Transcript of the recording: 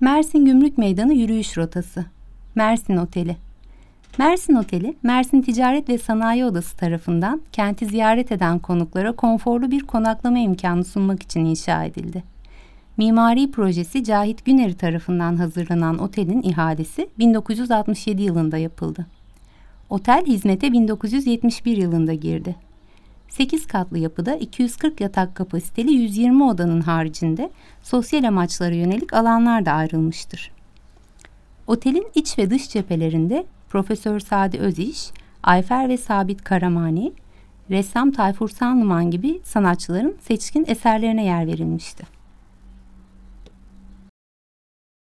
Mersin Gümrük Meydanı yürüyüş rotası. Mersin Oteli. Mersin Oteli, Mersin Ticaret ve Sanayi Odası tarafından kenti ziyaret eden konuklara konforlu bir konaklama imkanı sunmak için inşa edildi. Mimari projesi Cahit Güneri tarafından hazırlanan otelin ihalesi 1967 yılında yapıldı. Otel hizmete 1971 yılında girdi. 8 katlı yapıda 240 yatak kapasiteli 120 odanın haricinde sosyal amaçlara yönelik alanlar da ayrılmıştır. Otelin iç ve dış cephelerinde Profesör Sadi Öziş, Ayfer ve Sabit Karamani, ressam Tayfur Sanlıman gibi sanatçıların seçkin eserlerine yer verilmişti.